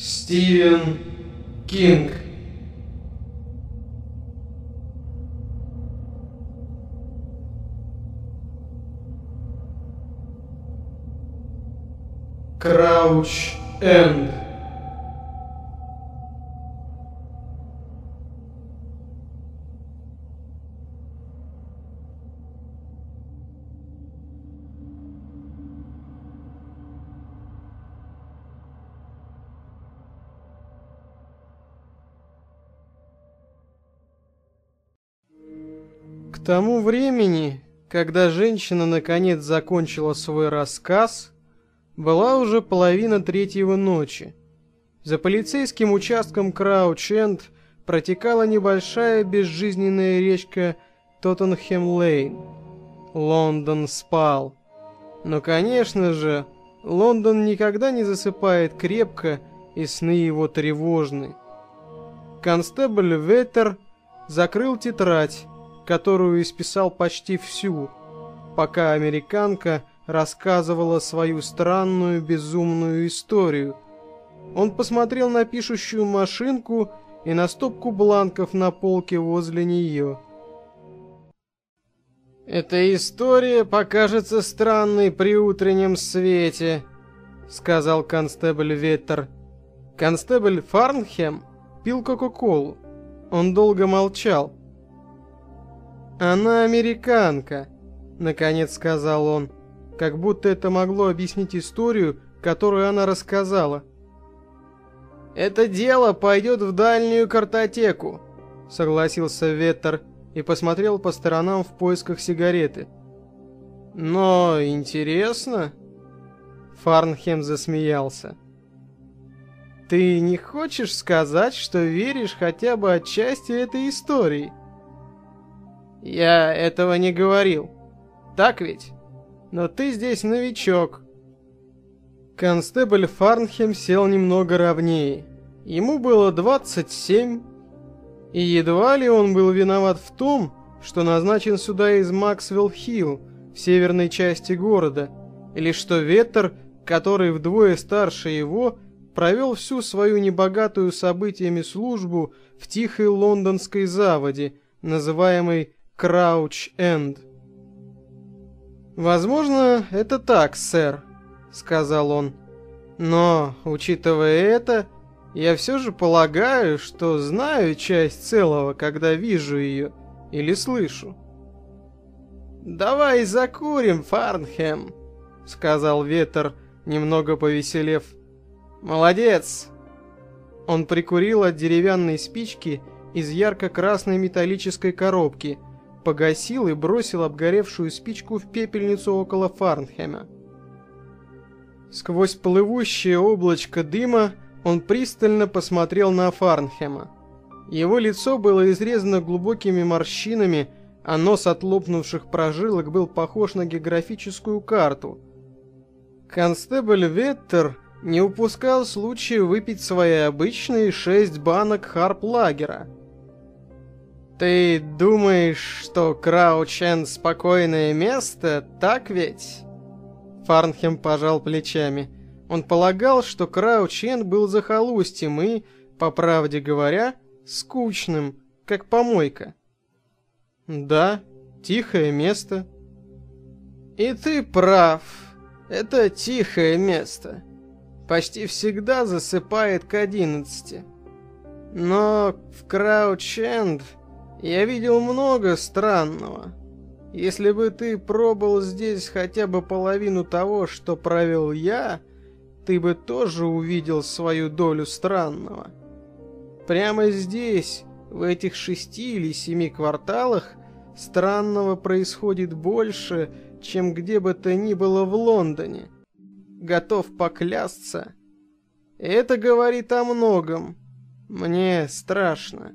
Стивен Кинг. Крауч Энд. К тому времени, когда женщина наконец закончила свой рассказ, была уже половина третьего ночи. За полицейским участком Крауч-Энд протекала небольшая безжизненная речка Тоттенхэм-Лейн. Лондон спал. Но, конечно же, Лондон никогда не засыпает крепко, и сны его тревожны. Констебль Веттер закрыл тетрадь, которую исписал почти всю, пока американка рассказывала свою странную безумную историю. Он посмотрел на пишущую машинку и на стопку бланков на полке возле нее. «Эта история покажется странной при утреннем свете», — сказал констебль Веттер. Констебль Фарнхем пил Кока-Колу. Он долго молчал. «Она американка», — наконец сказал он, как будто это могло объяснить историю, которую она рассказала. «Это дело пойдет в дальнюю картотеку», — согласился Веттер и посмотрел по сторонам в поисках сигареты. «Но интересно...» Фарнхем засмеялся. «Ты не хочешь сказать, что веришь хотя бы отчасти этой истории?» Я этого не говорил. Так ведь? Но ты здесь новичок. Констебль Фарнхем сел немного ровнее. Ему было 27, и едва ли он был виноват в том, что назначен сюда из Максвелл-Хилл, в северной части города, или что Веттер, который вдвое старше его, провел всю свою небогатую событиями службу в тихой лондонской заводе, называемой Крауч-Энд. «Возможно, это так, сэр», — сказал он. «Но, учитывая это, я все же полагаю, что знаю часть целого, когда вижу ее или слышу». «Давай закурим, Фарнхэм», — сказал Ветер, немного повеселев. «Молодец!» Он прикурил от деревянной спички из ярко-красной металлической коробки — погасил и бросил обгоревшую спичку в пепельницу около Фарнхема. Сквозь плывущее облачко дыма он пристально посмотрел на Фарнхема. Его лицо было изрезано глубокими морщинами, а нос от лопнувших прожилок был похож на географическую карту. Констебль Веттер не упускал случая выпить свои обычные шесть банок Harp лагера – ты думаешь, что Крауч-Энд спокойное место, так ведь? Фарнхем пожал плечами. Он полагал, что Крауч-Энд был захолустьем и, по правде говоря, скучным, как помойка. Да, тихое место. И ты прав. Это тихое место. Почти всегда засыпает к одиннадцати. Но в Краученд я видел много странного. Если бы ты пробыл здесь хотя бы половину того, что провел я, ты бы тоже увидел свою долю странного. Прямо здесь, в этих шести или семи кварталах, странного происходит больше, чем где бы то ни было в Лондоне. Готов поклясться. Это говорит о многом. Мне страшно.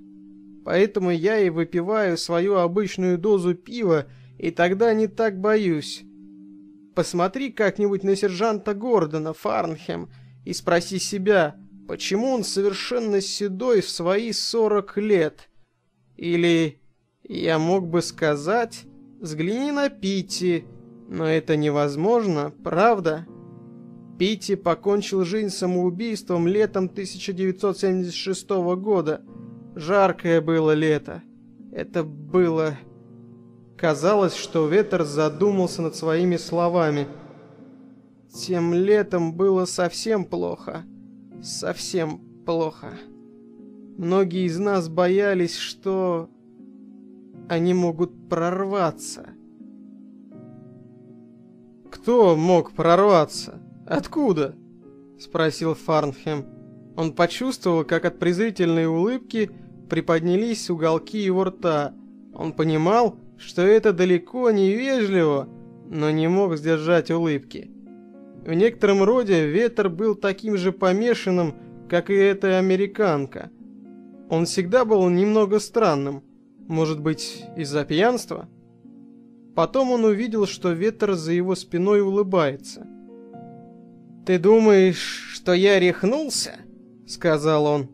Поэтому я и выпиваю свою обычную дозу пива, и тогда не так боюсь. Посмотри как-нибудь на сержанта Гордона Фарнхем и спроси себя, почему он совершенно седой в свои сорок лет. Или я мог бы сказать, взгляни на Питти, но это невозможно, правда? Питти покончил жизнь самоубийством летом 1976 года. Жаркое было лето. Это было... Казалось, что Ветер задумался над своими словами. Тем летом было совсем плохо. Совсем плохо. Многие из нас боялись, что они могут прорваться. Кто мог прорваться? Откуда? спросил Фарнхем. Он почувствовал, как от презрительной улыбки приподнялись уголки его рта. Он понимал, что это далеко не вежливо, но не мог сдержать улыбки. В некотором роде ветер был таким же помешанным, как и эта американка. Он всегда был немного странным, может быть, из-за пьянства? Потом он увидел, что ветер за его спиной улыбается. «Ты думаешь, что я рехнулся?» — сказал он.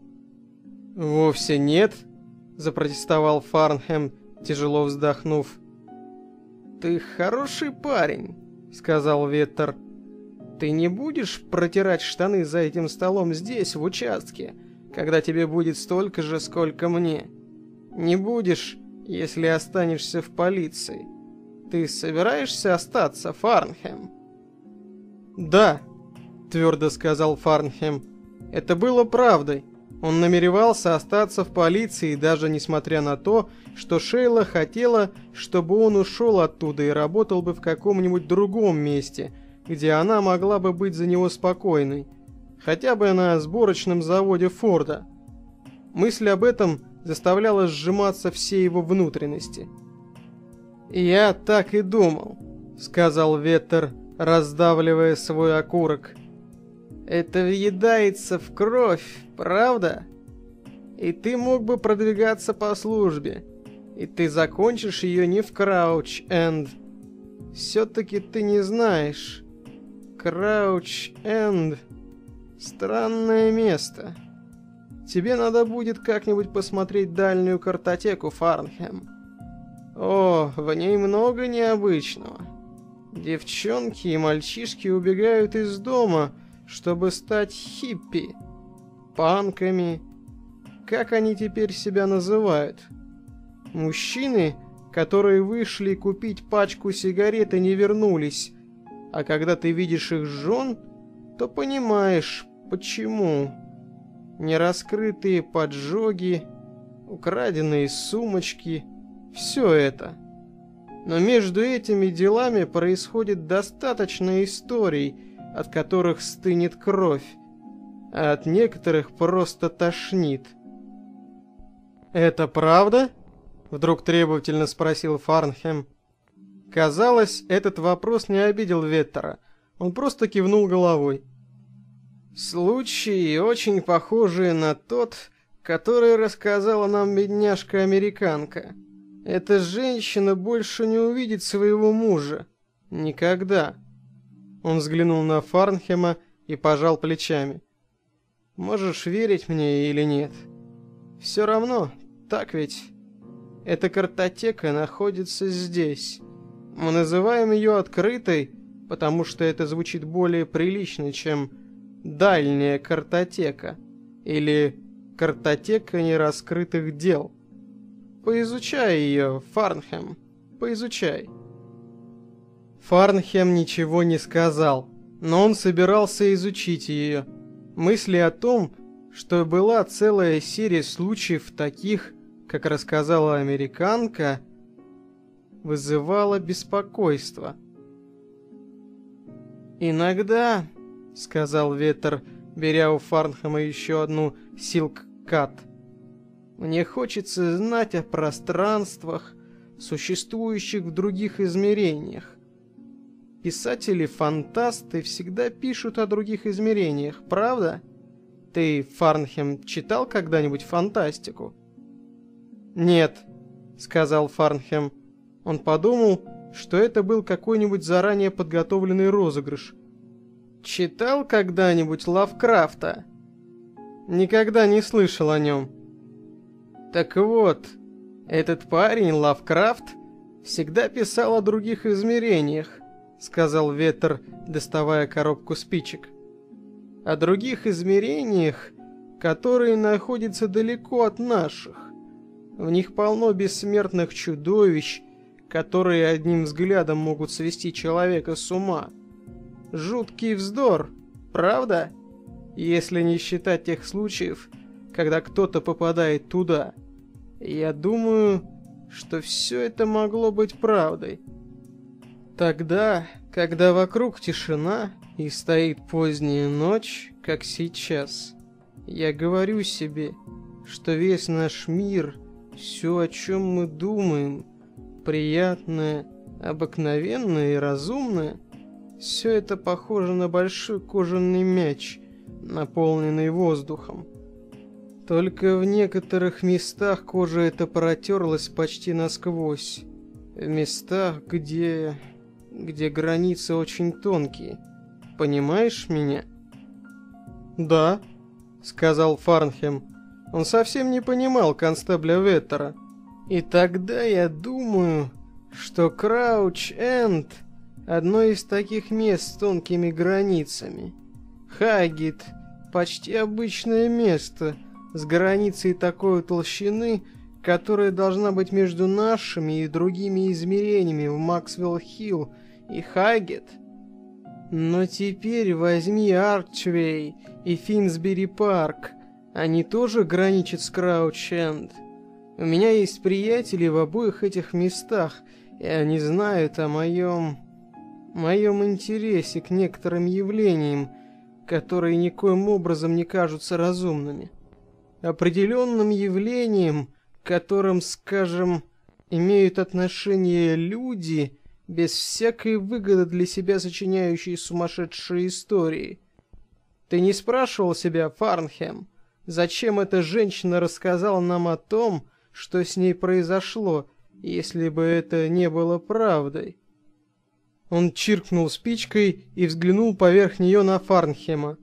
«Вовсе нет», — запротестовал Фарнхэм, тяжело вздохнув. «Ты хороший парень», — сказал Веттер. «Ты не будешь протирать штаны за этим столом здесь, в участке, когда тебе будет столько же, сколько мне. Не будешь, если останешься в полиции. Ты собираешься остаться, Фарнхэм?» «Да», — твердо сказал Фарнхэм. «Это было правдой. Он намеревался остаться в полиции, даже несмотря на то, что Шейла хотела, чтобы он ушел оттуда и работал бы в каком-нибудь другом месте, где она могла бы быть за него спокойной. Хотя бы на сборочном заводе Форда. Мысль об этом заставляла сжиматься все его внутренности. «Я так и думал», — сказал Веттер, раздавливая свой окурок. Это въедается в кровь, правда? И ты мог бы продвигаться по службе. И ты закончишь ее не в Крауч-Энд. Все-таки ты не знаешь. Крауч-Энд — странное место. Тебе надо будет как-нибудь посмотреть дальнюю картотеку, Фарнхэм. О, в ней много необычного. Девчонки и мальчишки убегают из дома — чтобы стать хиппи, панками, как они теперь себя называют. Мужчины, которые вышли купить пачку сигарет и не вернулись, а когда ты видишь их жен, то понимаешь, почему. Нераскрытые поджоги, украденные сумочки, все это. Но между этими делами происходит достаточно историй, от которых стынет кровь, а от некоторых просто тошнит. «Это правда?» — вдруг требовательно спросил Фарнхем. Казалось, этот вопрос не обидел Веттера. Он просто кивнул головой. «Случаи, очень похожие на тот, который рассказала нам бедняжка-американка. Эта женщина больше не увидит своего мужа. Никогда. Он взглянул на Фарнхема и пожал плечами. «Можешь верить мне или нет? Все равно, так ведь? Эта картотека находится здесь. Мы называем ее открытой, потому что это звучит более прилично, чем «дальняя картотека» или «картотека нераскрытых дел». Поизучай ее, Фарнхем, поизучай. Фарнхем ничего не сказал, но он собирался изучить ее. Мысли о том, что была целая серия случаев таких, как рассказала американка, вызывала беспокойство. «Иногда», — сказал Ветер, беря у Фарнхэма еще одну силк-кат, — «мне хочется знать о пространствах, существующих в других измерениях. Писатели-фантасты всегда пишут о других измерениях, правда? Ты, Фарнхем, читал когда-нибудь фантастику? Нет, сказал Фарнхем. Он подумал, что это был какой-нибудь заранее подготовленный розыгрыш. Читал когда-нибудь Лавкрафта? Никогда не слышал о нем. Так вот, этот парень Лавкрафт всегда писал о других измерениях сказал Ветер, доставая коробку спичек. О других измерениях, которые находятся далеко от наших. В них полно бессмертных чудовищ, которые одним взглядом могут свести человека с ума. Жуткий вздор, правда? Если не считать тех случаев, когда кто-то попадает туда. Я думаю, что все это могло быть правдой. Тогда, когда вокруг тишина и стоит поздняя ночь, как сейчас, я говорю себе, что весь наш мир, все, о чем мы думаем, приятное, обыкновенное и разумное, все это похоже на большой кожаный мяч, наполненный воздухом. Только в некоторых местах кожа эта протерлась почти насквозь. В местах, где... где границы очень тонкие. Понимаешь меня? Да, сказал Фарнхем. Он совсем не понимал констебля Веттера. И тогда я думаю, что Крауч-Энд — одно из таких мест с тонкими границами. Хагит — почти обычное место — с границей такой толщины, которая должна быть между нашими и другими измерениями в Масвелл-Хилл и Хайгет. Но теперь возьми Арчвей и Финсбери-Парк. Они тоже граничат с Крауч-Энд. У меня есть приятели в обоих этих местах, и они знают о моем... моем интересе к некоторым явлениям, которые никоим образом не кажутся разумными определенным явлением, которым, скажем, имеют отношение люди, без всякой выгоды для себя сочиняющие сумасшедшие истории. Ты не спрашивал себя, Фарнхем, зачем эта женщина рассказала нам о том, что с ней произошло, если бы это не было правдой? Он чиркнул спичкой и взглянул поверх нее на Фарнхема.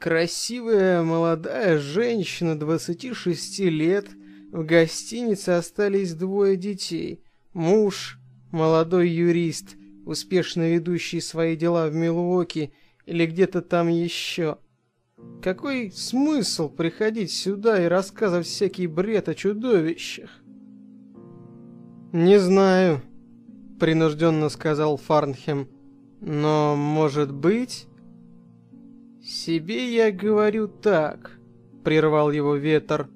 Красивая молодая женщина 26 лет. В гостинице остались двое детей. Муж, молодой юрист, успешно ведущий свои дела в Милуоке или где-то там еще. Какой смысл приходить сюда и рассказывать всякий бред о чудовищах? Не знаю, принужденно сказал Фарнхем. Но, может быть... «Себе я говорю так», — прервал его ветер,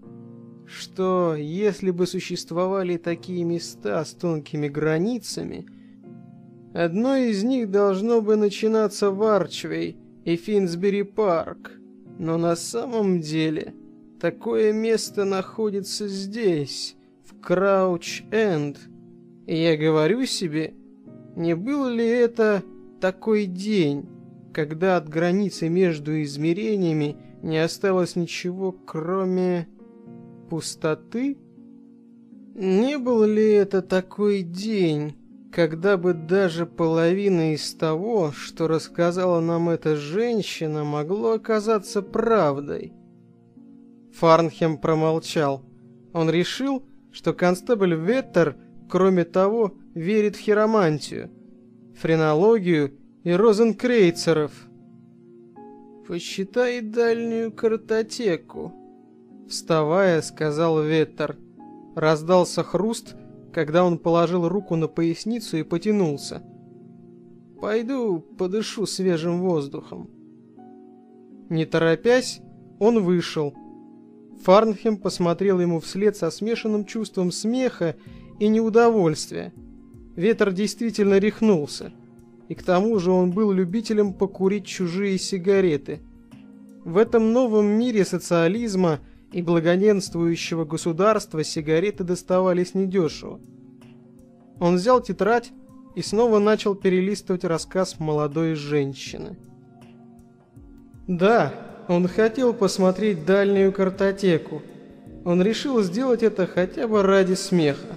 «что если бы существовали такие места с тонкими границами, одно из них должно бы начинаться в Арчвей и Финсбери-парк, но на самом деле такое место находится здесь, в Крауч-Энд, и я говорю себе, не был ли это такой день, когда от границы между измерениями не осталось ничего, кроме пустоты? Не был ли это такой день, когда бы даже половина из того, что рассказала нам эта женщина, могло оказаться правдой? Фарнхем промолчал. Он решил, что констебль Веттер, кроме того, верит в хиромантию, френологию и розенкрейцеров. «Посчитай дальнюю картотеку», — вставая, сказал Веттер. Раздался хруст, когда он положил руку на поясницу и потянулся. «Пойду подышу свежим воздухом». Не торопясь, он вышел. Фарнхем посмотрел ему вслед со смешанным чувством смеха и неудовольствия. Ветер действительно рехнулся и к тому же он был любителем покурить чужие сигареты. В этом новом мире социализма и благоденствующего государства сигареты доставались недешево. Он взял тетрадь и снова начал перелистывать рассказ молодой женщины. Да, он хотел посмотреть дальнюю картотеку. Он решил сделать это хотя бы ради смеха.